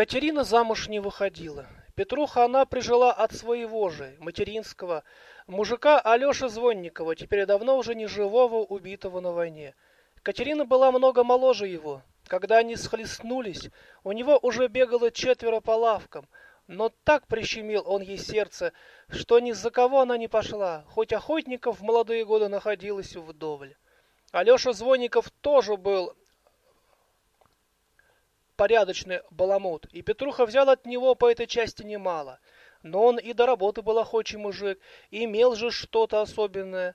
Катерина замуж не выходила. Петруха она прижила от своего же, материнского, мужика Алёши Звонникова, теперь давно уже не живого, убитого на войне. Катерина была много моложе его. Когда они схлестнулись, у него уже бегало четверо по лавкам, но так прищемил он ей сердце, что ни за кого она не пошла, хоть охотников в молодые годы находилось вдоволь. Алёша Звонников тоже был порядочный баламут, и Петруха взял от него по этой части немало. Но он и до работы был охочий мужик, и имел же что-то особенное.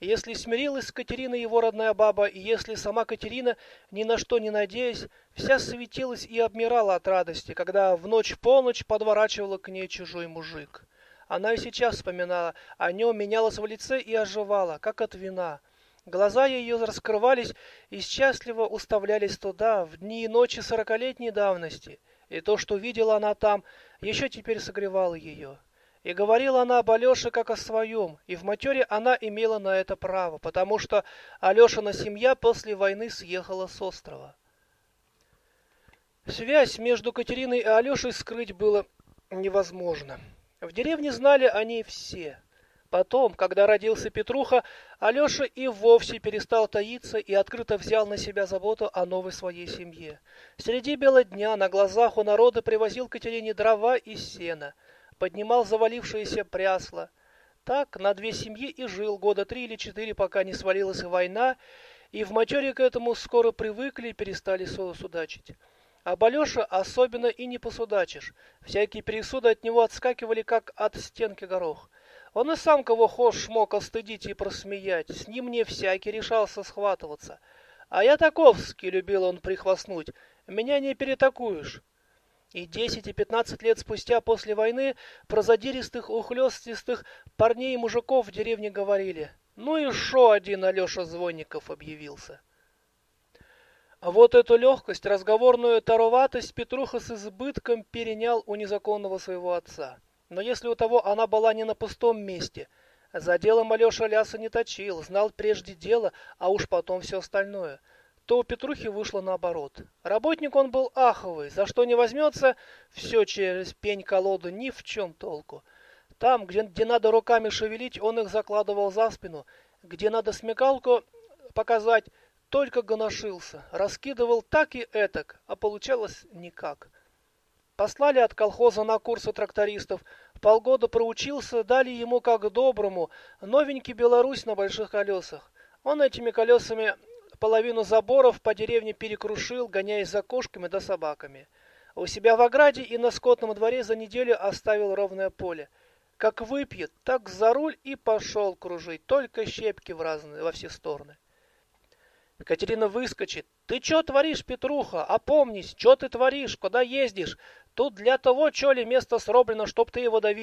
Если смирилась с Катериной его родная баба, и если сама Катерина, ни на что не надеясь, вся светилась и обмирала от радости, когда в ночь полночь подворачивала к ней чужой мужик. Она и сейчас вспоминала, о нем менялась в лице и оживала, как от вина. Глаза ее раскрывались и счастливо уставлялись туда, в дни и ночи сорокалетней давности, и то, что видела она там, еще теперь согревало ее. И говорила она об Алёше как о своем, и в матере она имела на это право, потому что Алёшина семья после войны съехала с острова. Связь между Катериной и Алёшей скрыть было невозможно. В деревне знали о ней все. Потом, когда родился Петруха, Алеша и вовсе перестал таиться и открыто взял на себя заботу о новой своей семье. Среди бела дня на глазах у народа привозил Катерине дрова и сена, поднимал завалившееся прясло. Так на две семьи и жил года три или четыре, пока не свалилась война, и в матере к этому скоро привыкли и перестали судачить. А Алёше особенно и не посудачишь. Всякие пересуды от него отскакивали, как от стенки горох. Он и сам кого хошь мог остыдить и просмеять, с ним не всякий решался схватываться. А я таковски любил он прихвастнуть, меня не перетакуешь. И десять и пятнадцать лет спустя после войны про задиристых, ухлёстистых парней и мужиков в деревне говорили. Ну и шо один Алёша Звонников объявился. А вот эту легкость, разговорную тароватость Петруха с избытком перенял у незаконного своего отца. Но если у того она была не на пустом месте, за делом Алеша ляса не точил, знал прежде дело, а уж потом все остальное, то у Петрухи вышло наоборот. Работник он был аховый, за что не возьмется, все через пень-колоду, ни в чем толку. Там, где, где надо руками шевелить, он их закладывал за спину, где надо смекалку показать, только гоношился, раскидывал так и этак, а получалось никак. Послали от колхоза на курсы трактористов. Полгода проучился, дали ему как доброму новенький Беларусь на больших колесах. Он этими колесами половину заборов по деревне перекрушил, гоняясь за кошками да собаками. У себя в ограде и на скотном дворе за неделю оставил ровное поле. Как выпьет, так за руль и пошел кружить, только щепки в разные, во все стороны. Екатерина выскочит. «Ты чё творишь, Петруха? Опомнись, чё ты творишь? Куда ездишь? Тут для того, чё ли место сроблено, чтоб ты его давил.